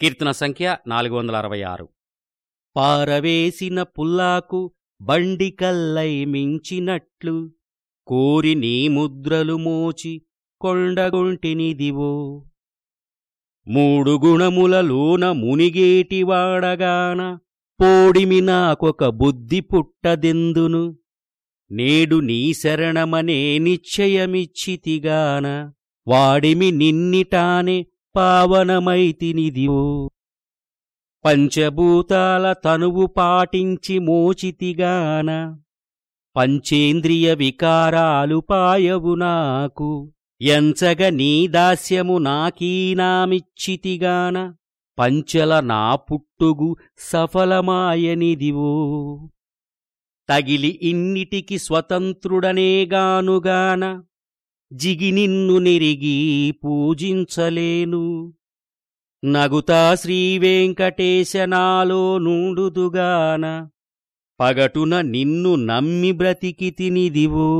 కీర్తన సంఖ్య నాలుగు వందల అరవై ఆరు. పారవేసిన పుల్లాకు బండికల్లై మించినట్లు కోరి నీ ముద్రలు మోచి కొండగొంటినిదివో మూడు గుణములలోన మునిగేటివాడగాన పోడిమి నాకొక బుద్ధి పుట్టదెందును. నేడు నీ శరణమనే నిశ్చయమిచ్చితిగాన వాడిమి నిన్నిటానే పావనమైతినిదివో పంచభూతాల తనువు పాటించి మోచితిగాన. పంచేంద్రియ వికారాలు పాయవు నాకు. ఎంచగ నీ దాస్యము నాకీనామిచ్చితిగాన పంచల నా పుట్టుగు సఫలమాయనిదివో. తగిలి ఇన్నిటికి స్వతంత్రుడనేగానుగాన. జిగి నిన్ను నిరిగి పూజించలేను. నగుతా శ్రీవేంకటేశనాలో నుండుదుగాన పగటున నిన్ను నమ్మి బ్రతికి తినిదివో.